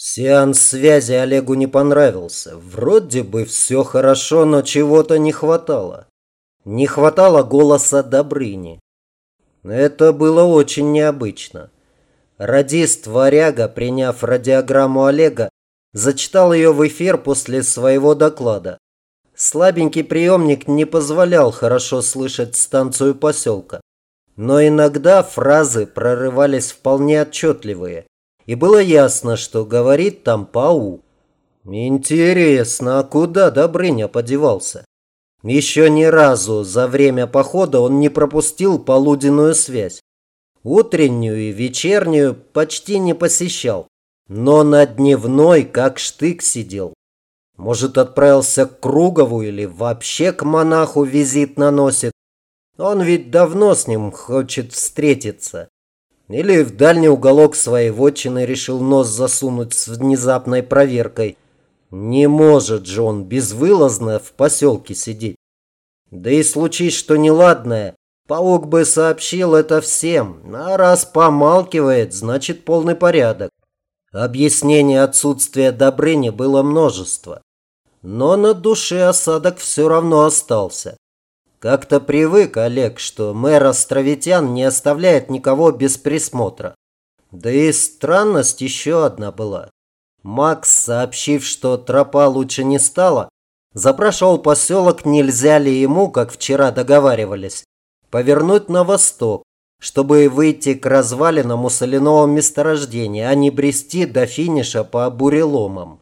Сеанс связи Олегу не понравился. Вроде бы все хорошо, но чего-то не хватало. Не хватало голоса Добрыни. Это было очень необычно. Радист Варяга, приняв радиограмму Олега, зачитал ее в эфир после своего доклада. Слабенький приемник не позволял хорошо слышать станцию поселка. Но иногда фразы прорывались вполне отчетливые – и было ясно, что говорит там паук. Интересно, а куда Добрыня подевался? Еще ни разу за время похода он не пропустил полуденную связь. Утреннюю и вечернюю почти не посещал, но на дневной как штык сидел. Может, отправился к Кругову или вообще к монаху визит наносит. Он ведь давно с ним хочет встретиться. Или в дальний уголок своей вотчины решил нос засунуть с внезапной проверкой. Не может же он безвылазно в поселке сидеть. Да и случись что неладное, паук бы сообщил это всем, а раз помалкивает, значит полный порядок. Объяснений отсутствия Добрыни было множество. Но на душе осадок все равно остался. Как-то привык Олег, что мэр Островитян не оставляет никого без присмотра. Да и странность еще одна была. Макс, сообщив, что тропа лучше не стала, запрашивал поселок, нельзя ли ему, как вчера договаривались, повернуть на восток, чтобы выйти к развалинам у соляного месторождения, а не брести до финиша по буреломам.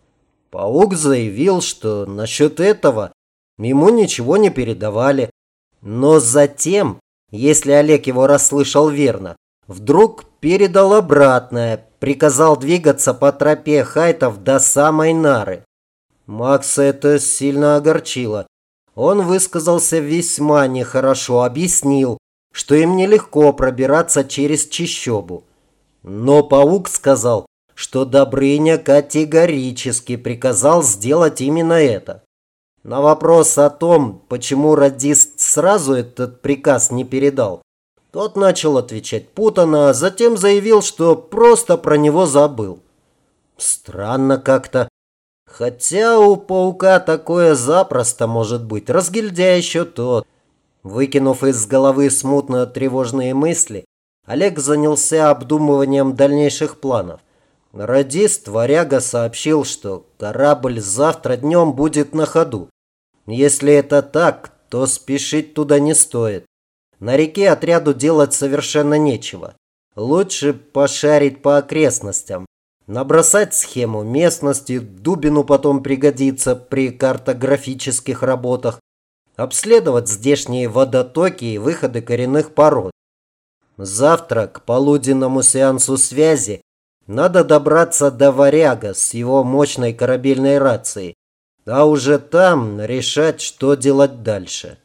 Паук заявил, что насчет этого ему ничего не передавали, но затем, если Олег его расслышал верно, вдруг передал обратное, приказал двигаться по тропе хайтов до самой нары. Макса это сильно огорчило. Он высказался весьма нехорошо, объяснил, что им нелегко пробираться через чищобу. Но паук сказал, что Добрыня категорически приказал сделать именно это. На вопрос о том, почему радист сразу этот приказ не передал, тот начал отвечать путано, а затем заявил, что просто про него забыл. Странно как-то. Хотя у паука такое запросто может быть. Разгильдя еще тот. Выкинув из головы смутно тревожные мысли, Олег занялся обдумыванием дальнейших планов. Радист Варяга сообщил, что корабль завтра днем будет на ходу. Если это так, то спешить туда не стоит. На реке отряду делать совершенно нечего. Лучше пошарить по окрестностям. Набросать схему местности, Дубину потом пригодится при картографических работах. Обследовать здешние водотоки и выходы коренных пород. Завтра к полуденному сеансу связи надо добраться до Варяга с его мощной корабельной рацией а уже там решать, что делать дальше.